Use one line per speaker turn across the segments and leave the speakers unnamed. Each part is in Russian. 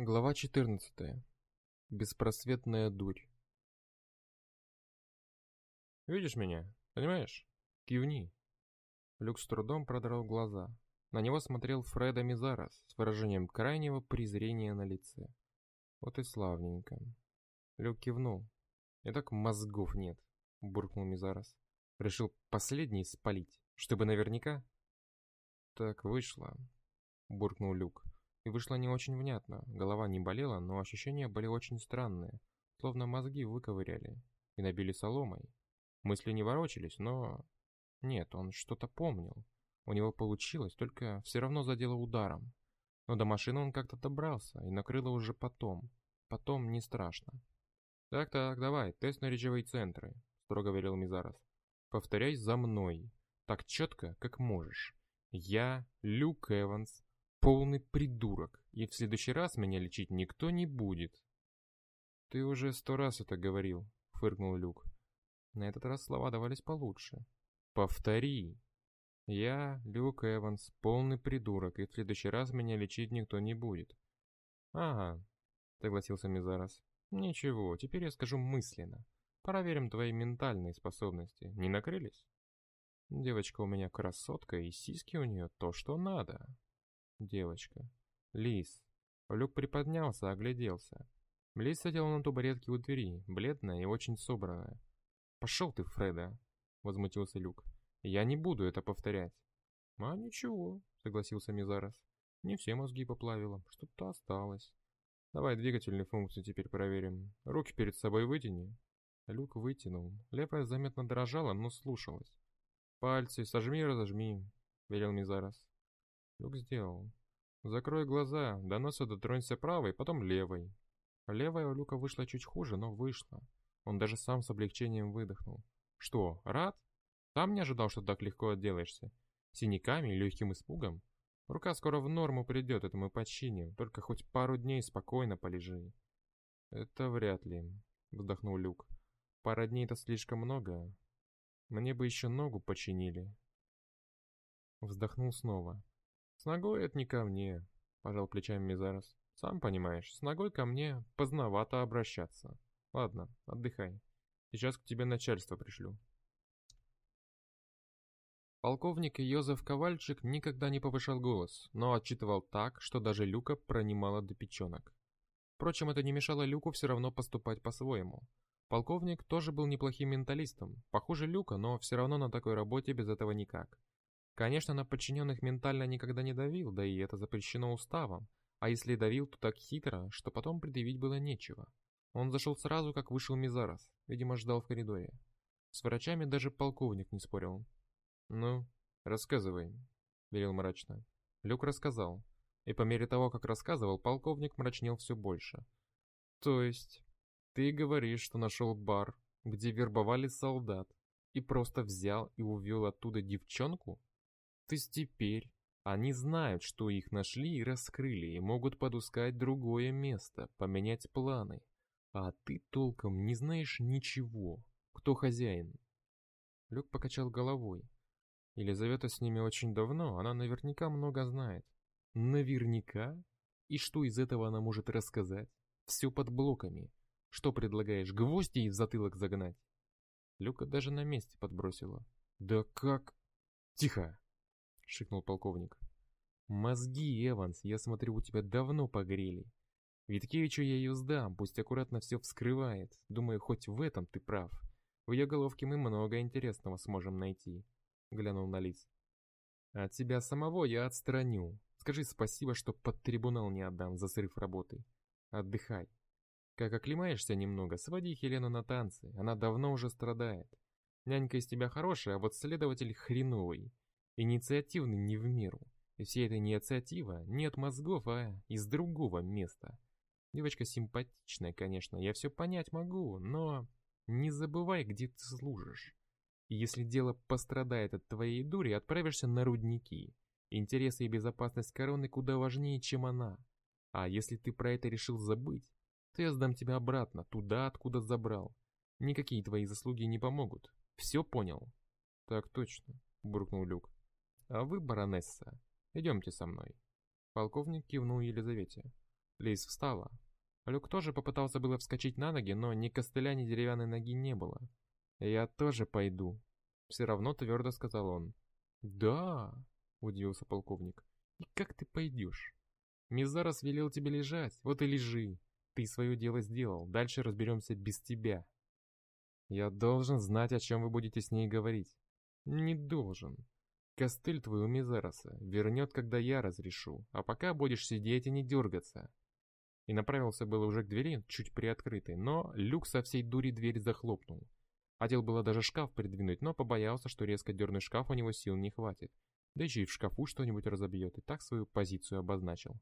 Глава 14. Беспросветная дурь. «Видишь меня? Понимаешь? Кивни». Люк с трудом продрал глаза. На него смотрел Фреда Мизарас с выражением крайнего презрения на лице. Вот и славненько. Люк кивнул. «И так мозгов нет», — буркнул Мизарас. «Решил последний спалить, чтобы наверняка?» «Так вышло», — буркнул Люк. И вышло не очень внятно. Голова не болела, но ощущения были очень странные. Словно мозги выковыряли и набили соломой. Мысли не ворочались, но... Нет, он что-то помнил. У него получилось, только все равно задело ударом. Но до машины он как-то добрался, и накрыло уже потом. Потом не страшно. «Так-так, давай, тест на речевые центры», — строго говорил Мизарос. «Повторяй за мной. Так четко, как можешь. Я, Люк Эванс, полный придурок, и в следующий раз меня лечить никто не будет. Ты уже сто раз это говорил, фыркнул Люк. На этот раз слова давались получше. Повтори. Я, Люк Эванс, полный придурок, и в следующий раз меня лечить никто не будет. Ага, согласился Мизарас. Ничего, теперь я скажу мысленно. Проверим твои ментальные способности. Не накрылись? Девочка у меня красотка, и сиськи у нее то, что надо. Девочка. Лис. Люк приподнялся, огляделся. Лис сидела на табуретке у двери, бледная и очень собранная. «Пошел ты, Фреда!» — возмутился Люк. «Я не буду это повторять». «А ничего», — согласился Мизарос. «Не все мозги поплавило, что-то осталось. Давай двигательные функции теперь проверим. Руки перед собой вытяни». Люк вытянул. Левая заметно дрожала, но слушалась. «Пальцы сожми разожми», — велел Мизарос. Люк сделал. Закрой глаза, до носа дотронься правой, потом левой. Левая у Люка вышла чуть хуже, но вышла. Он даже сам с облегчением выдохнул. Что, рад? Сам не ожидал, что так легко отделаешься? Синяками и легким испугом? Рука скоро в норму придет, это мы починим. Только хоть пару дней спокойно полежи. Это вряд ли, вздохнул Люк. Пара дней это слишком много. Мне бы еще ногу починили. Вздохнул снова. «С ногой это не ко мне», — пожал плечами Мизарос. «Сам понимаешь, с ногой ко мне поздновато обращаться. Ладно, отдыхай. Сейчас к тебе начальство пришлю». Полковник Йозеф Ковальчик никогда не повышал голос, но отчитывал так, что даже Люка пронимало до печенок. Впрочем, это не мешало Люку все равно поступать по-своему. Полковник тоже был неплохим менталистом, похуже Люка, но все равно на такой работе без этого никак. Конечно, на подчиненных ментально никогда не давил, да и это запрещено уставом. А если давил, то так хитро, что потом предъявить было нечего. Он зашел сразу, как вышел Мизарос, видимо, ждал в коридоре. С врачами даже полковник не спорил. «Ну, рассказывай», — велел мрачно. Люк рассказал. И по мере того, как рассказывал, полковник мрачнел все больше. «То есть, ты говоришь, что нашел бар, где вербовали солдат, и просто взял и увел оттуда девчонку?» То есть теперь они знают, что их нашли и раскрыли, и могут подускать другое место, поменять планы. А ты толком не знаешь ничего. Кто хозяин? Люк покачал головой. Елизавета с ними очень давно, она наверняка много знает. Наверняка? И что из этого она может рассказать? Все под блоками. Что предлагаешь, гвозди в затылок загнать? Люка даже на месте подбросила. Да как? Тихо! — шикнул полковник. «Мозги, Эванс, я смотрю, у тебя давно погрели. Виткевичу я ее сдам, пусть аккуратно все вскрывает. Думаю, хоть в этом ты прав. В ее головке мы много интересного сможем найти», — глянул на Лис. «От тебя самого я отстраню. Скажи спасибо, что под трибунал не отдам за срыв работы. Отдыхай. Как оклемаешься немного, своди Хелену на танцы, она давно уже страдает. Нянька из тебя хорошая, а вот следователь хреновый. Инициативный не в меру. И вся эта инициатива не от мозгов, а из другого места. Девочка симпатичная, конечно, я все понять могу, но не забывай, где ты служишь. И если дело пострадает от твоей дури, отправишься на рудники. Интересы и безопасность короны куда важнее, чем она. А если ты про это решил забыть, то я сдам тебя обратно, туда, откуда забрал. Никакие твои заслуги не помогут. Все понял? Так точно, буркнул Люк. «А вы, баронесса, идемте со мной». Полковник кивнул Елизавете. Лис встала. Люк тоже попытался было вскочить на ноги, но ни костыля, ни деревянной ноги не было. «Я тоже пойду», — все равно твердо сказал он. «Да», — удивился полковник. «И как ты пойдешь? Мизарос велел тебе лежать, вот и лежи. Ты свое дело сделал, дальше разберемся без тебя». «Я должен знать, о чем вы будете с ней говорить». «Не должен. Костыль твой у Мизароса вернет, когда я разрешу, а пока будешь сидеть и не дергаться». И направился было уже к двери, чуть приоткрытой, но Люк со всей дури дверь захлопнул. Хотел было даже шкаф придвинуть, но побоялся, что резко дернуть шкаф у него сил не хватит. Да еще и в шкафу что-нибудь разобьет, и так свою позицию обозначил.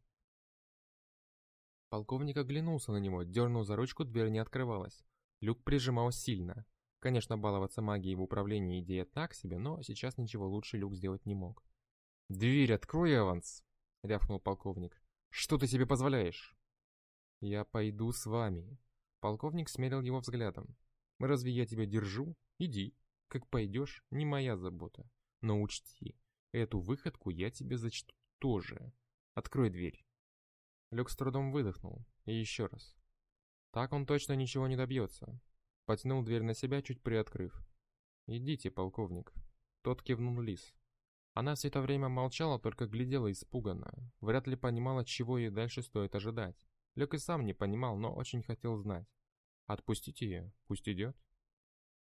Полковник оглянулся на него, дернул за ручку, дверь не открывалась. Люк прижимал сильно. Конечно, баловаться магией в управлении идея так себе, но сейчас ничего лучше Люк сделать не мог. «Дверь открой, Эванс!» — рявкнул полковник. «Что ты себе позволяешь?» «Я пойду с вами». Полковник смерил его взглядом. Разве я тебя держу? Иди. Как пойдешь, не моя забота. Но учти, эту выходку я тебе зачту тоже. Открой дверь. Люк с трудом выдохнул. И еще раз. Так он точно ничего не добьется. Потянул дверь на себя, чуть приоткрыв. «Идите, полковник». Тот кивнул Лис. Она все это время молчала, только глядела испуганно. Вряд ли понимала, чего ей дальше стоит ожидать. Люк и сам не понимал, но очень хотел знать. Отпустите ее, пусть идет.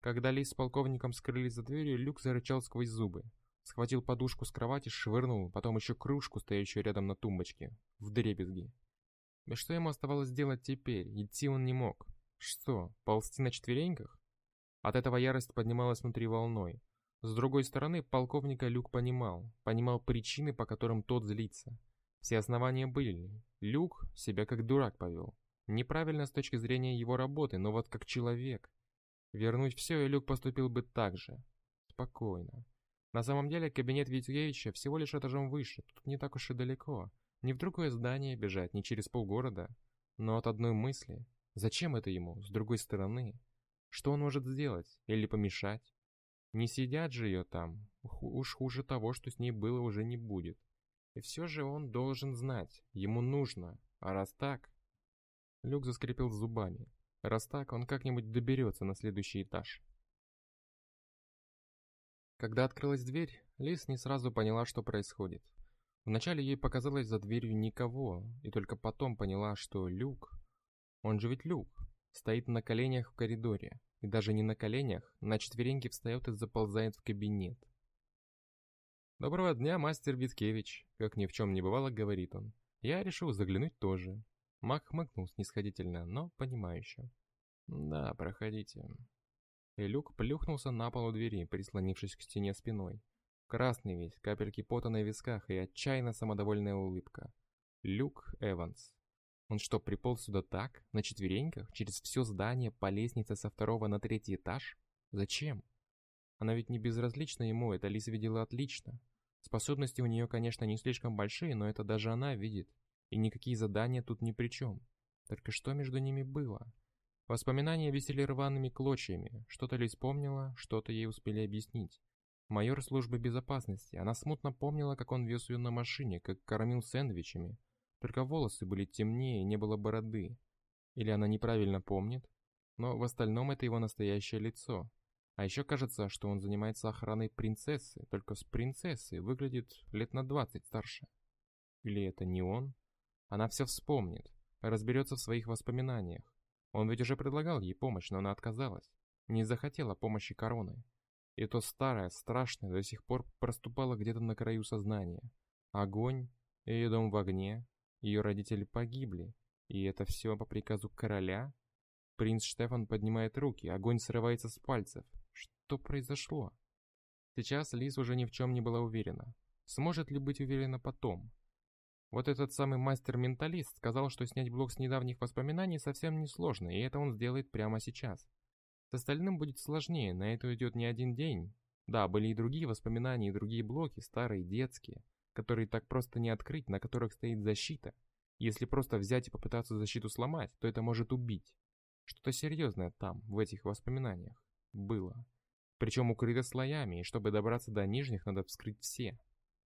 Когда Лис с полковником скрылись за дверью, Люк зарычал сквозь зубы. Схватил подушку с кровати, швырнул, потом еще кружку, стоящую рядом на тумбочке, в дребезги. И что ему оставалось делать теперь? Идти он не мог. Что, ползти на четвереньках? От этого ярость поднималась внутри волной. С другой стороны, полковника Люк понимал. Понимал причины, по которым тот злится. Все основания были. Люк себя как дурак повел. Неправильно с точки зрения его работы, но вот как человек. Вернуть все, и Люк поступил бы так же. Спокойно. На самом деле, кабинет Витюевича всего лишь этажом выше, тут не так уж и далеко. Не в другое здание бежать, не через полгорода. Но от одной мысли, зачем это ему, с другой стороны? Что он может сделать? Или помешать? Не сидят же ее там. Уж хуже того, что с ней было, уже не будет. И все же он должен знать. Ему нужно. А раз так, Люк заскрипел зубами. Раз так, он как-нибудь доберется на следующий этаж. Когда открылась дверь, Лис не сразу поняла, что происходит. Вначале ей показалось за дверью никого, и только потом поняла, что Люк, он же ведь Люк, стоит на коленях в коридоре, и даже не на коленях, на четвереньки встает и заползает в кабинет. «Доброго дня, мастер Виткевич», — как ни в чем не бывало, говорит он. «Я решил заглянуть тоже. Мак хмыкнул снисходительно, но понимающе. «Да, проходите». И Люк плюхнулся на полу двери, прислонившись к стене спиной. Красный весь, капельки пота на висках и отчаянно самодовольная улыбка. Люк Эванс. Он что, приполз сюда так, на четвереньках, через все здание, по лестнице со второго на третий этаж? Зачем? Она ведь не безразлична ему, это Лиза видела отлично. Способности у нее, конечно, не слишком большие, но это даже она видит. И никакие задания тут ни при чем. Только что между ними было? Воспоминания висели рваными клочьями. Что-то ли вспомнила, что-то ей успели объяснить. Майор службы безопасности. Она смутно помнила, как он вез ее на машине, как кормил сэндвичами. Только волосы были темнее, не было бороды. Или она неправильно помнит? Но в остальном это его настоящее лицо. А еще кажется, что он занимается охраной принцессы, только с принцессой выглядит лет на 20 старше. Или это не он? Она все вспомнит, разберется в своих воспоминаниях. Он ведь уже предлагал ей помощь, но она отказалась. Не захотела помощи короны. И то старое, страшное до сих пор проступало где-то на краю сознания. Огонь, ее дом в огне, ее родители погибли. И это все по приказу короля? Принц Штефан поднимает руки, огонь срывается с пальцев. Что произошло? Сейчас Лиз уже ни в чем не была уверена. Сможет ли быть уверена потом? Вот этот самый мастер-менталист сказал, что снять блок с недавних воспоминаний совсем несложно, и это он сделает прямо сейчас. С остальным будет сложнее, на это уйдет не один день. Да, были и другие воспоминания, и другие блоки, старые, детские, которые так просто не открыть, на которых стоит защита. Если просто взять и попытаться защиту сломать, то это может убить. Что-то серьезное там, в этих воспоминаниях, было. Причем укрыто слоями, и чтобы добраться до нижних, надо вскрыть все.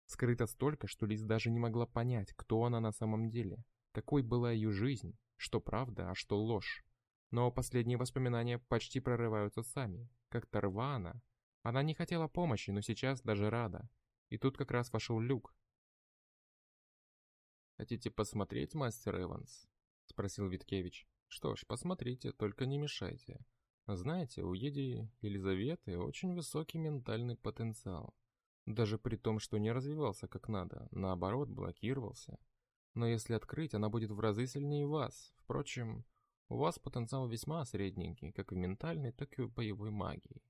Скрыто столько, что Лиз даже не могла понять, кто она на самом деле. Такой была ее жизнь, что правда, а что ложь. Но последние воспоминания почти прорываются сами, как Тарвана. Она не хотела помощи, но сейчас даже рада. И тут как раз вошел Люк. «Хотите посмотреть, мастер Эванс?» — спросил Виткевич. «Что ж, посмотрите, только не мешайте. Знаете, у Еди Елизаветы очень высокий ментальный потенциал. Даже при том, что не развивался как надо, наоборот, блокировался. Но если открыть, она будет в разы сильнее вас. Впрочем, у вас потенциал весьма средненький, как в ментальной, так и в боевой магии.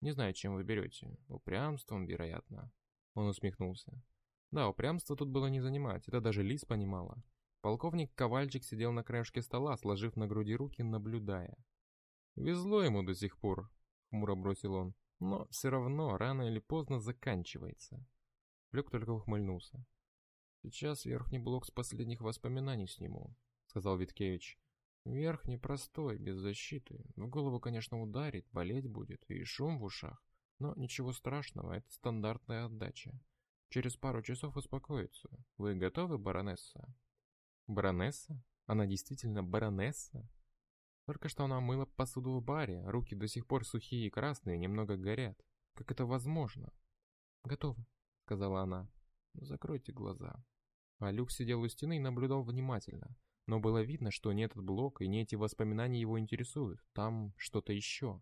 Не знаю, чем вы берете. Упрямством, вероятно. Он усмехнулся. Да, упрямство тут было не занимать, это даже Лис понимала. Полковник Ковальчик сидел на краешке стола, сложив на груди руки, наблюдая. «Везло ему до сих пор», — хмуро бросил он. «Но все равно рано или поздно заканчивается». Люк только ухмыльнулся. «Сейчас верхний блок с последних воспоминаний сниму», — сказал Виткевич. «Верхний простой, без защиты. В голову, конечно, ударит, болеть будет, и шум в ушах. Но ничего страшного, это стандартная отдача. Через пару часов успокоится. Вы готовы, баронесса?» «Баронесса? Она действительно баронесса?» Только что она мыла посуду в баре, руки до сих пор сухие и красные, немного горят. Как это возможно? «Готово», — сказала она. «Закройте глаза». А Люк сидел у стены и наблюдал внимательно. Но было видно, что не этот блок и не эти воспоминания его интересуют. Там что-то еще.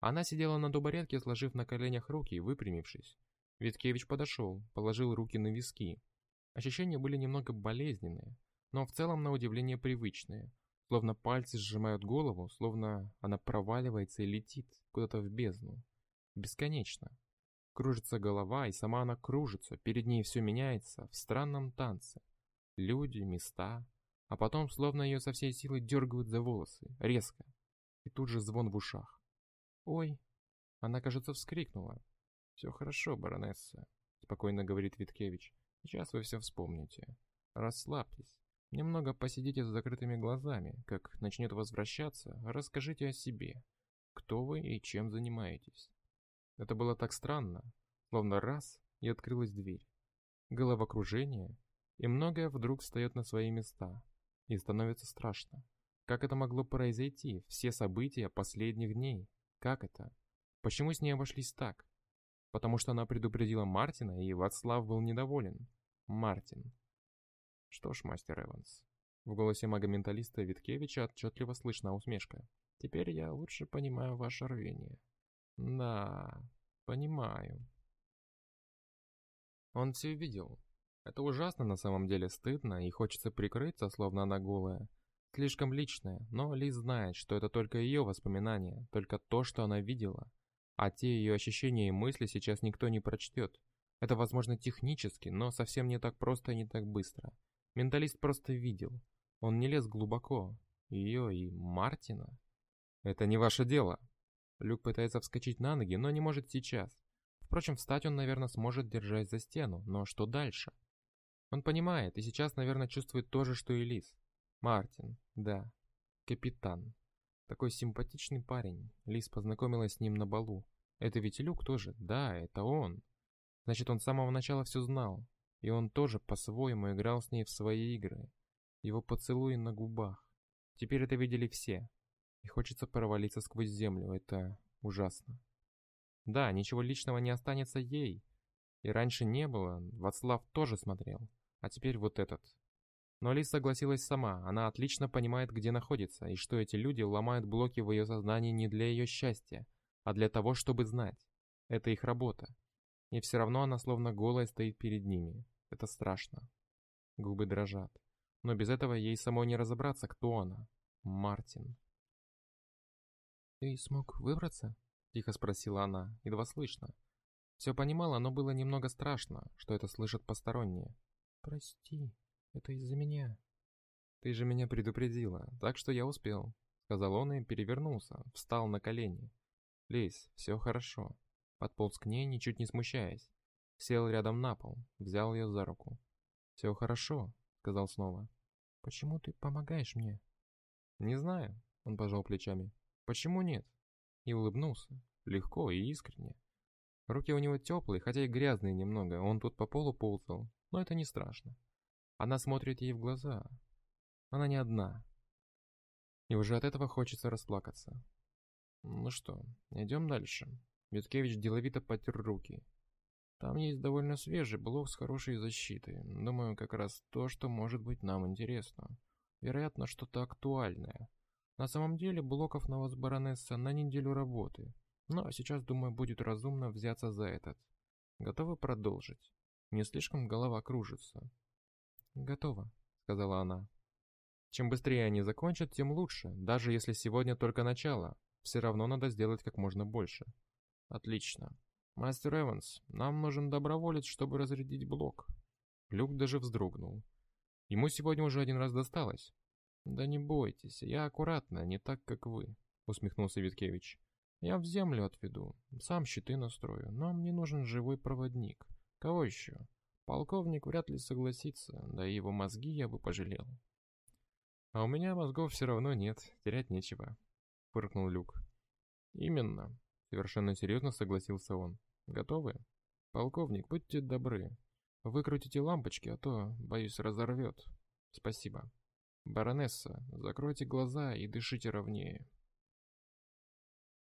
Она сидела на табуретке, сложив на коленях руки и выпрямившись. Виткевич подошел, положил руки на виски. Ощущения были немного болезненные, но в целом на удивление привычные. Словно пальцы сжимают голову, словно она проваливается и летит куда-то в бездну. Бесконечно. Кружится голова, и сама она кружится, перед ней все меняется в странном танце. Люди, места, а потом словно ее со всей силы дергают за волосы, резко. И тут же звон в ушах. «Ой!» Она, кажется, вскрикнула. «Все хорошо, баронесса», — спокойно говорит Виткевич. «Сейчас вы все вспомните. Расслабьтесь. Немного посидите с закрытыми глазами. Как начнет возвращаться, расскажите о себе. Кто вы и чем занимаетесь. Это было так странно. Словно раз, и открылась дверь. Головокружение, и многое вдруг встает на свои места. И становится страшно. Как это могло произойти? Все события последних дней. Как это? Почему с ней обошлись так? Потому что она предупредила Мартина, и Вацлав был недоволен. Мартин. Что ж, мастер Эванс. В голосе мага-менталиста Виткевича отчетливо слышна усмешка. Теперь я лучше понимаю ваше рвение. Да, понимаю. Он все видел. Это ужасно на самом деле стыдно, и хочется прикрыться, словно она голая. Слишком личное, но Ли знает, что это только ее воспоминания, только то, что она видела. А те ее ощущения и мысли сейчас никто не прочтет. Это возможно технически, но совсем не так просто и не так быстро. Менталист просто видел. Он не лез глубоко. Ее и Мартина. Это не ваше дело. Люк пытается вскочить на ноги, но не может сейчас. Впрочем, встать он, наверное, сможет, держась за стену. Но что дальше? Он понимает и сейчас, наверное, чувствует то же, что и Лис. Мартин, да. Капитан. Такой симпатичный парень. Лис познакомилась с ним на балу. Это ведь Люк тоже? Да, это он. Значит, он с самого начала все знал. И он тоже по-своему играл с ней в свои игры. Его поцелуи на губах. Теперь это видели все. И хочется провалиться сквозь землю. Это ужасно. Да, ничего личного не останется ей. И раньше не было. Вацлав тоже смотрел. А теперь вот этот. Но Лис согласилась сама. Она отлично понимает, где находится, и что эти люди ломают блоки в ее сознании не для ее счастья, а для того, чтобы знать. Это их работа. И все равно она словно голая стоит перед ними. Это страшно. Губы дрожат. Но без этого ей самой не разобраться, кто она. Мартин. «Ты смог выбраться?» — тихо спросила она, едва слышно. Все понимала, но было немного страшно, что это слышат посторонние. «Прости, это из-за меня». «Ты же меня предупредила, так что я успел», — сказал он и перевернулся, встал на колени. «Лезь, все хорошо». Подполз к ней, ничуть не смущаясь. Сел рядом на пол, взял ее за руку. «Все хорошо», — сказал снова. «Почему ты помогаешь мне?» «Не знаю», — он пожал плечами. «Почему нет?» И улыбнулся, легко и искренне. Руки у него теплые, хотя и грязные немного, он тут по полу ползал, но это не страшно. Она смотрит ей в глаза. Она не одна. И уже от этого хочется расплакаться. Ну что, идем дальше. Виткевич деловито потер руки. Там есть довольно свежий блок с хорошей защитой. Думаю, как раз то, что может быть нам интересно. Вероятно, что-то актуальное. На самом деле, блоков на вас, баронесса, на неделю работы. Но сейчас, думаю, будет разумно взяться за этот. Готовы продолжить? Не слишком голова кружится. Готово, сказала она. Чем быстрее они закончат, тем лучше. Даже если сегодня только начало. Все равно надо сделать как можно больше. Отлично. «Мастер Эванс, нам нужен доброволец, чтобы разрядить блок». Люк даже вздрогнул. Ему сегодня уже один раз досталось. «Да не бойтесь, я аккуратно, не так, как вы», — усмехнулся Виткевич. «Я в землю отведу, сам щиты настрою, но мне нужен живой проводник. Кого еще? Полковник вряд ли согласится, да и его мозги я бы пожалел». «А у меня мозгов все равно нет, терять нечего», — фыркнул Люк. «Именно», — совершенно серьезно согласился он. Готовы? Полковник, будьте добры. Выкрутите лампочки, а то, боюсь, разорвет. Спасибо. Баронесса, закройте глаза и дышите ровнее.